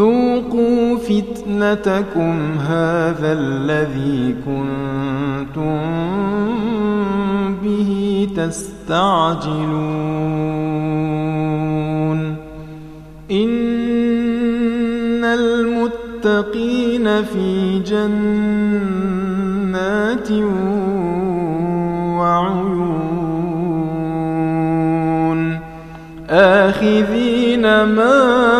ذوقوا فتنتكم هذا الذي كنتم به تستعجلون. إن المتقين في جنات وعيون. آخذين ما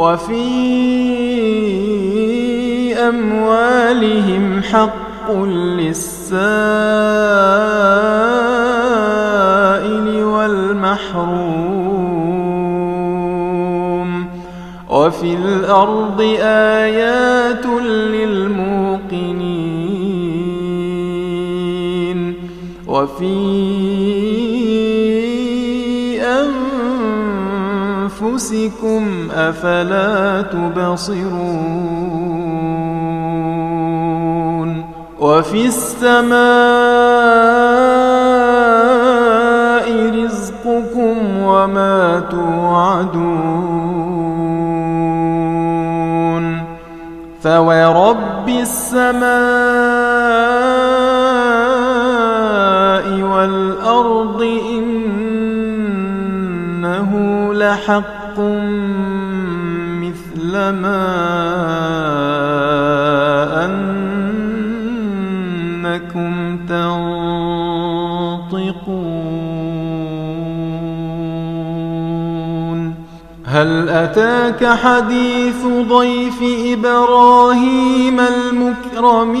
وفي أموالهم حق للسائل والمحروم وفي الأرض آيات للموقنين وفي أنفسكم أفلا تبصرون وفي السماء رزقكم وما توعدون فورب السماء والأرض إنه لحق مثل ما أنكم تنطقون. هل أتاك حديث ضيف إبراهيم المكرمين؟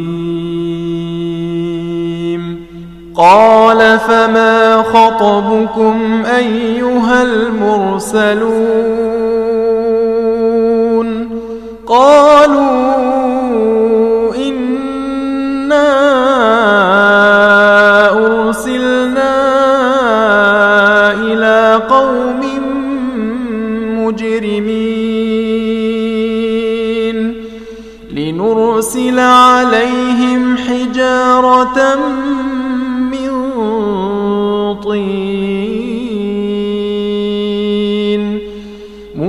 قال فما خطبكم أيها المرسلون قالوا لنرسل عليهم حجارة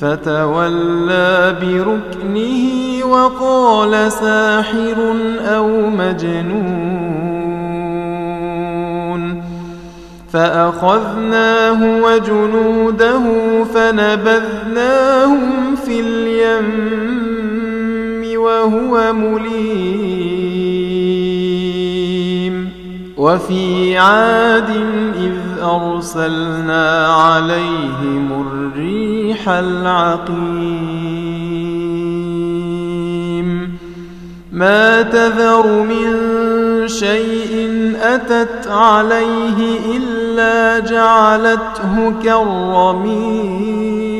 فتولى بركنه وقال ساحر أو مجنون فأخذناه وجنوده فنبذناهم في اليم وهو مليم وفي عاد إذ أرسلنا عليهم الريح العقيم. ما تذر من شيء أتت عليه إلا جعلته كالرميم.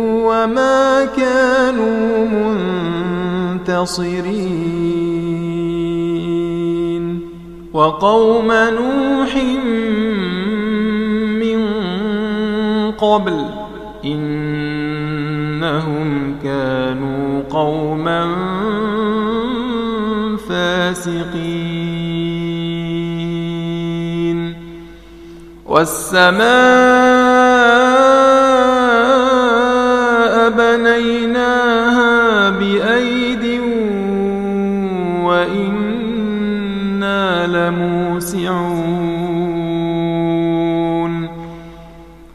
وما كانوا منتصرين. وقوم نوح من قبل إنهم كانوا قوما فاسقين. والسماء بنيناها بأيد وإنا لموسعون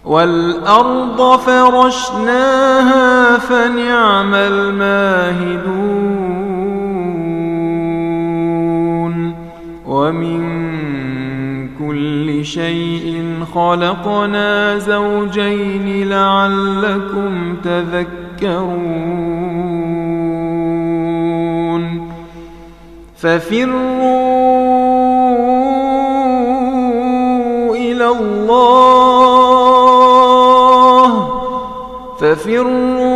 والأرض فرشناها فنعم الماهدون ومن كل شيء خلقنا زوجين لعلكم تذكرون. ففروا إلى الله. ففروا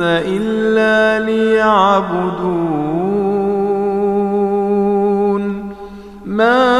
إلا ليعبدون. ما